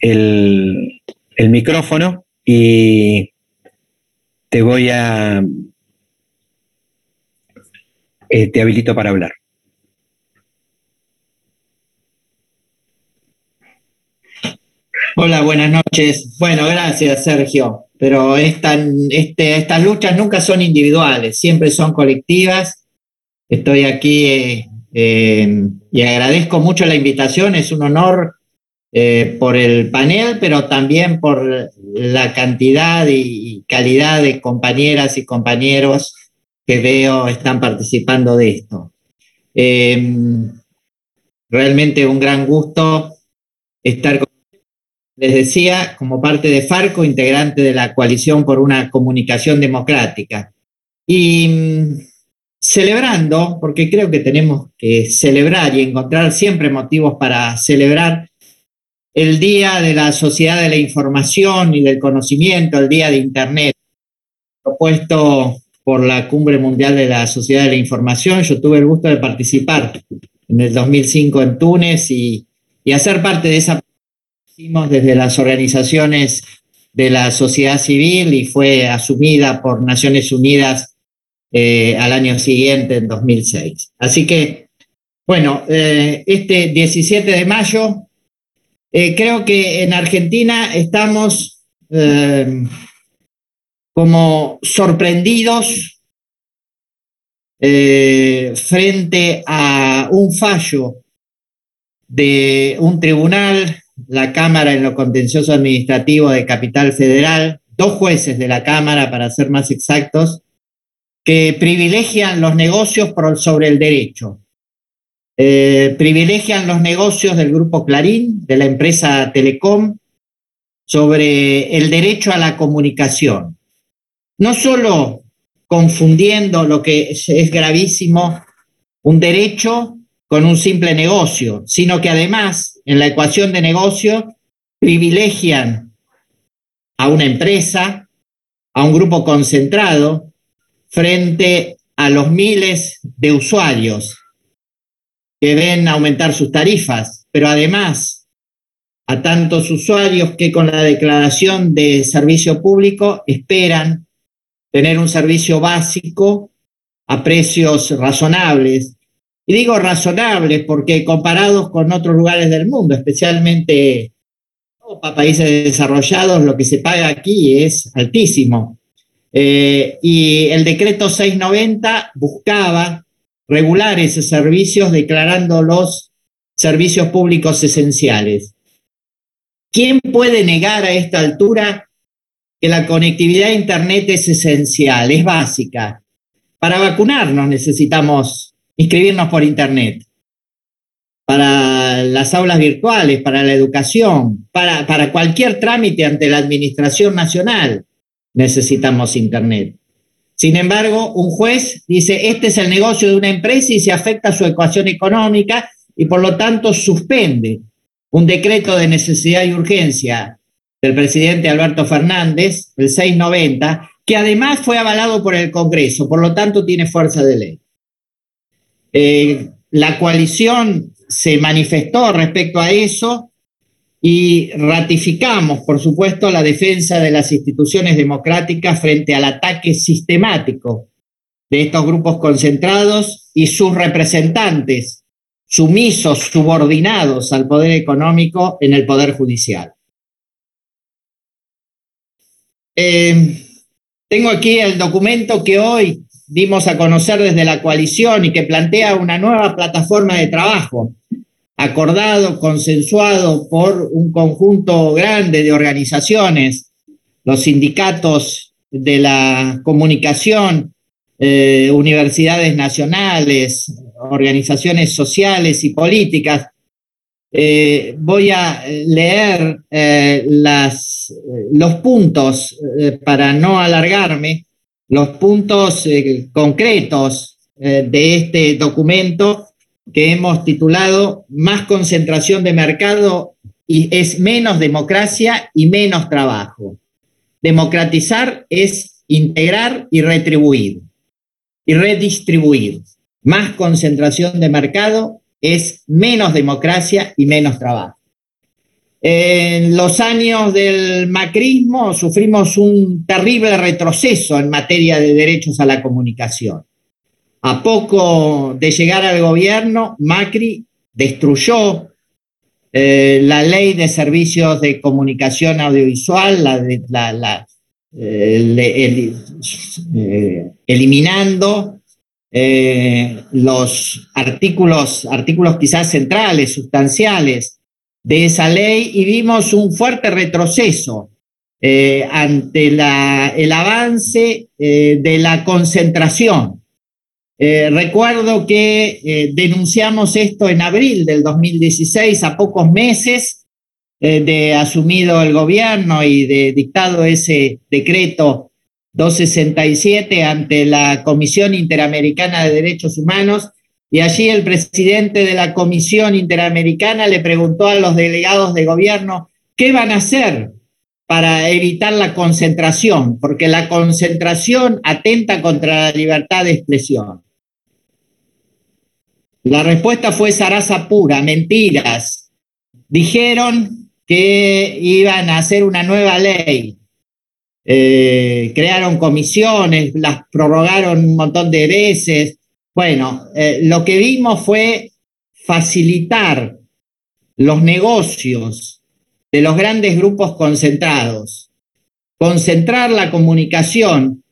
el, el micrófono y te voy a... Eh, te habilito para hablar. Hola, buenas noches. Bueno, gracias Sergio, pero este, estas luchas nunca son individuales, siempre son colectivas. Estoy aquí eh, eh, y agradezco mucho la invitación, es un honor eh, por el panel, pero también por la cantidad y calidad de compañeras y compañeros que veo están participando de esto. Em, realmente un gran gusto estar con les decía, como parte de Farco, integrante de la coalición por una comunicación democrática. Y mm, celebrando, porque creo que tenemos que celebrar y encontrar siempre motivos para celebrar el Día de la Sociedad de la Información y del Conocimiento, el Día de Internet, propuesto por la Cumbre Mundial de la Sociedad de la Información. Yo tuve el gusto de participar en el 2005 en Túnez y, y hacer parte de esa desde las organizaciones de la sociedad civil y fue asumida por Naciones Unidas eh, al año siguiente, en 2006. Así que, bueno, eh, este 17 de mayo eh, creo que en Argentina estamos eh, como sorprendidos eh, frente a un fallo de un tribunal, la Cámara en lo contencioso administrativo de Capital Federal, dos jueces de la Cámara, para ser más exactos, que privilegian los negocios sobre el derecho. Eh, privilegian los negocios del grupo Clarín, de la empresa Telecom, sobre el derecho a la comunicación. No solo confundiendo lo que es gravísimo, un derecho con un simple negocio, sino que además en la ecuación de negocio privilegian a una empresa, a un grupo concentrado, frente a los miles de usuarios que ven aumentar sus tarifas, pero además a tantos usuarios que con la declaración de servicio público esperan tener un servicio básico a precios razonables. Y digo razonables porque comparados con otros lugares del mundo, especialmente para países desarrollados, lo que se paga aquí es altísimo. Eh, y el decreto 690 buscaba regular esos servicios declarando los servicios públicos esenciales. ¿Quién puede negar a esta altura que la conectividad a Internet es esencial, es básica? Para vacunarnos necesitamos inscribirnos por Internet. Para las aulas virtuales, para la educación, para, para cualquier trámite ante la Administración Nacional necesitamos Internet. Sin embargo, un juez dice, este es el negocio de una empresa y se afecta a su ecuación económica y por lo tanto suspende un decreto de necesidad y urgencia del presidente Alberto Fernández, el 690, que además fue avalado por el Congreso, por lo tanto tiene fuerza de ley. Eh, la coalición se manifestó respecto a eso y ratificamos, por supuesto, la defensa de las instituciones democráticas frente al ataque sistemático de estos grupos concentrados y sus representantes, sumisos, subordinados al poder económico en el poder judicial. Eh, tengo aquí el documento que hoy dimos a conocer desde la coalición y que plantea una nueva plataforma de trabajo acordado, consensuado por un conjunto grande de organizaciones, los sindicatos de la comunicación, eh, universidades nacionales, organizaciones sociales y políticas. Eh, voy a leer eh, los puntos para no alargarme, los puntos concretos de este documento que hemos titulado Más concentración de mercado y es menos democracia y menos trabajo. Democratizar es integrar y retribuir y redistribuir. Más concentración de mercado es menos democracia y menos trabajo. En los años del macrismo sufrimos un terrible retroceso en materia de derechos a la comunicación. A poco de llegar al gobierno, Macri destruyó eh, la ley de servicios de comunicación audiovisual, eh, eh, eliminando los artículos, artículos quizás centrales, sustanciales de esa ley y vimos un fuerte retroceso ante el avance de la concentración eh, recuerdo que eh, denunciamos esto en abril del 2016, a pocos meses eh, de asumido el gobierno y de dictado ese decreto 267 ante la Comisión Interamericana de Derechos Humanos. Y allí el presidente de la Comisión Interamericana le preguntó a los delegados de gobierno qué van a hacer para evitar la concentración, porque la concentración atenta contra la libertad de expresión. La respuesta fue zaraza pura, mentiras. Dijeron que iban a hacer una nueva ley. Eh, crearon comisiones, las prorrogaron un montón de veces. Bueno, eh, lo que vimos fue facilitar los negocios de los grandes grupos concentrados, concentrar la comunicación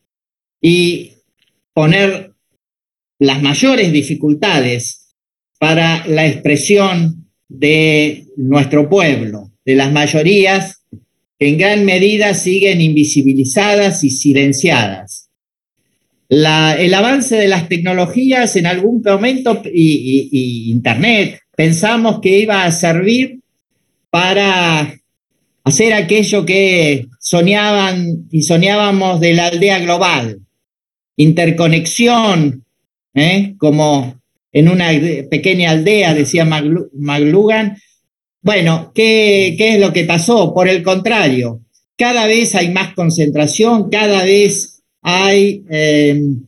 y poner las mayores dificultades para la expresión de nuestro pueblo, de las mayorías que en gran medida siguen invisibilizadas y silenciadas. el avance de las tecnologías en algún momento y, Internet pensamos que iba a servir para hacer aquello que soñaban y soñábamos de la aldea global, interconexión, ¿eh? como en una pequeña aldea, decía McLugan. Bueno, ¿qué, es lo que pasó? Por el contrario, cada vez hay más concentración, cada vez hay, em,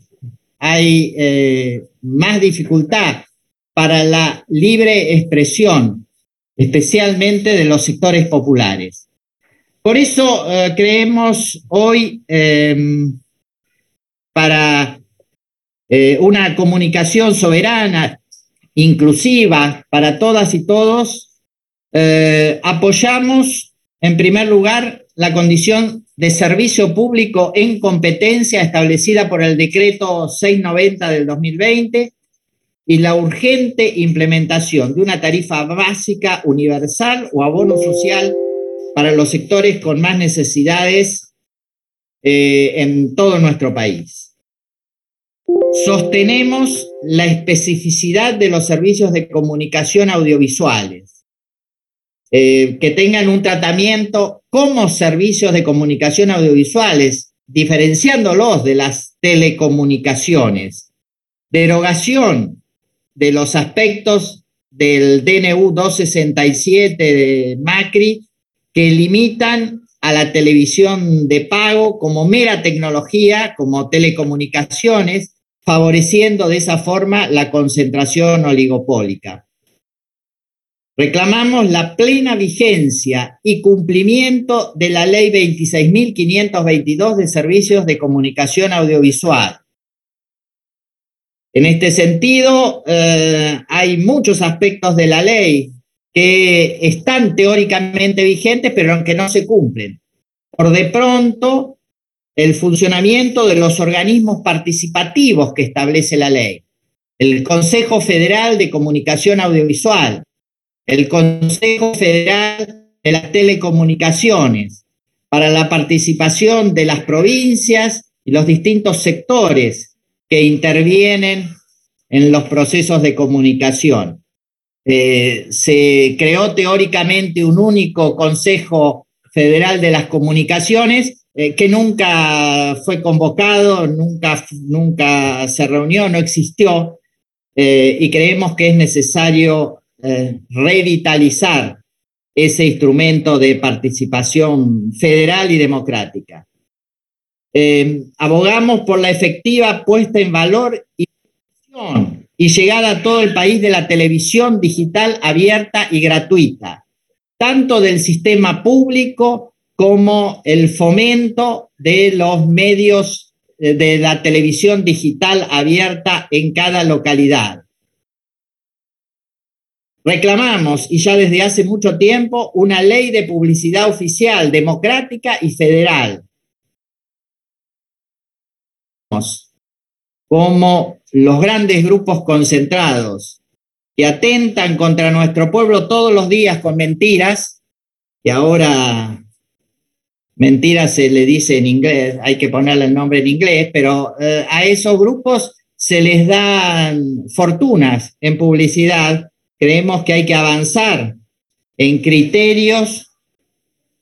hay eh, más dificultad para la libre expresión, especialmente de los sectores populares. Por eso eh, creemos hoy em, para eh, una comunicación soberana, inclusiva para todas y todos, eh, apoyamos en primer lugar la condición de servicio público en competencia establecida por el decreto 690 del 2020 y la urgente implementación de una tarifa básica universal o abono social para los sectores con más necesidades eh, en todo nuestro país. Sostenemos la especificidad de los servicios de comunicación audiovisuales, eh, que tengan un tratamiento como servicios de comunicación audiovisuales, diferenciándolos de las telecomunicaciones. Derogación de los aspectos del DNU 267 de Macri que limitan a la televisión de pago como mera tecnología, como telecomunicaciones, favoreciendo de esa forma la concentración oligopólica. Reclamamos la plena vigencia y cumplimiento de la Ley 26.522 de Servicios de Comunicación Audiovisual. En este sentido, eh, hay muchos aspectos de la ley que están teóricamente vigentes, pero que no se cumplen. Por de pronto, el funcionamiento de los organismos participativos que establece la ley. El Consejo Federal de Comunicación Audiovisual, el Consejo Federal de las Telecomunicaciones, para la participación de las provincias y los distintos sectores que intervienen en los procesos de comunicación. Eh, se creó teóricamente un único Consejo Federal de las Comunicaciones eh, que nunca fue convocado, nunca, nunca se reunió, no existió, eh, y creemos que es necesario eh, revitalizar ese instrumento de participación federal y democrática. abogamos por la efectiva puesta en valor y llegada a todo el país de la televisión digital abierta y gratuita tanto del sistema público como el fomento de los medios eh, de la televisión digital abierta en cada localidad. Reclamamos, y ya desde hace mucho tiempo, una ley de publicidad oficial, democrática y federal. Como los grandes grupos concentrados que atentan contra nuestro pueblo todos los días con mentiras, y ahora mentiras se le dice en inglés, hay que ponerle el nombre en inglés, pero eh, a esos grupos se les dan fortunas en publicidad creemos que hay que avanzar en criterios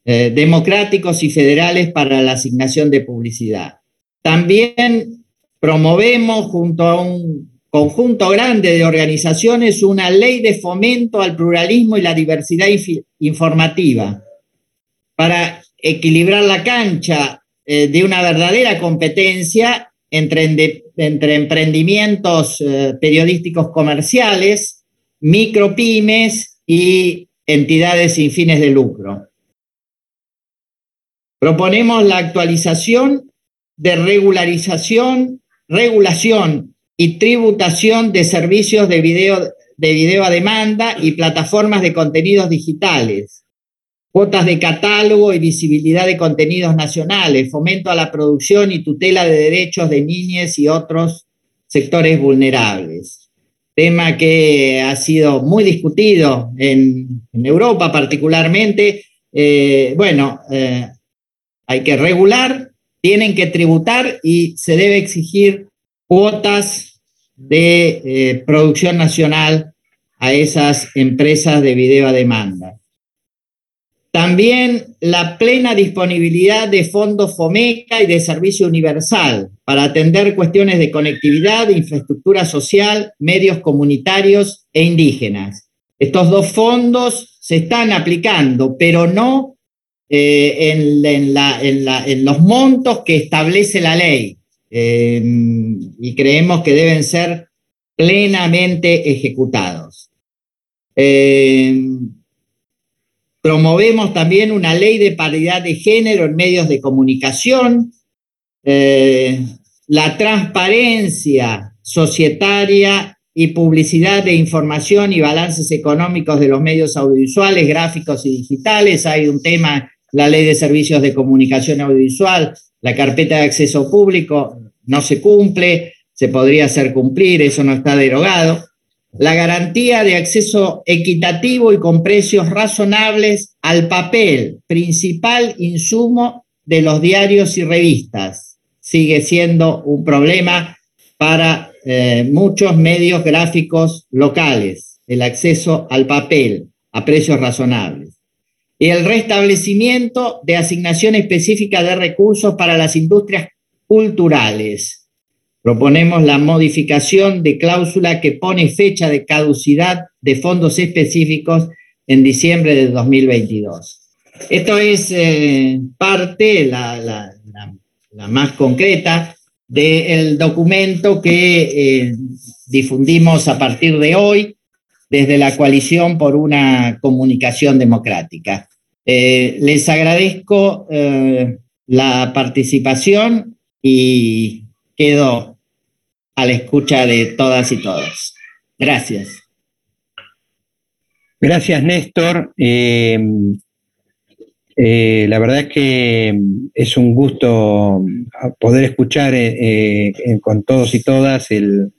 eh, democráticos y federales para la asignación de publicidad. También promovemos junto a un conjunto grande de organizaciones una ley de fomento al pluralismo y la diversidad informativa para equilibrar la cancha eh, de una verdadera competencia entre, entre emprendimientos eh, periodísticos comerciales micropymes y entidades sin fines de lucro. Proponemos la actualización de regularización, regulación y tributación de servicios de video, de video a demanda y plataformas de contenidos digitales, cuotas de catálogo y visibilidad de contenidos nacionales, fomento a la producción y tutela de derechos de niñas y otros sectores vulnerables tema que ha sido muy discutido en, Europa particularmente. Eh, bueno, eh, hay que regular, tienen que tributar y se debe exigir cuotas de eh, producción nacional a esas empresas de video a demanda. También la plena disponibilidad de fondos FOMECA y de servicio universal para atender cuestiones de conectividad, infraestructura social, medios comunitarios e indígenas. Estos dos fondos se están aplicando, pero no eh, en, los montos que establece la ley. Eh, y creemos que deben ser plenamente ejecutados. Eh, Promovemos también una ley de paridad de género en medios de comunicación, eh, la transparencia societaria y publicidad de información y balances económicos de los medios audiovisuales, gráficos y digitales. Hay un tema, la ley de servicios de comunicación audiovisual, la carpeta de acceso público no se cumple, se podría hacer cumplir, eso no está derogado la garantía de acceso equitativo y con precios razonables al papel, principal insumo de los diarios y revistas. Sigue siendo un problema para eh, muchos medios gráficos locales, el acceso al papel a precios razonables. Y el restablecimiento de asignación específica de recursos para las industrias culturales, Proponemos la modificación de cláusula que pone fecha de caducidad de fondos específicos en diciembre de 2022. Esto es eh, parte, la, más concreta, del documento que eh, difundimos a partir de hoy desde la coalición por una comunicación democrática. Eh, les agradezco la participación y quedo a la escucha de todas y todos. Gracias. Gracias, Néstor. Eh, eh, la verdad es que es un gusto poder escuchar eh, con todos y todas el,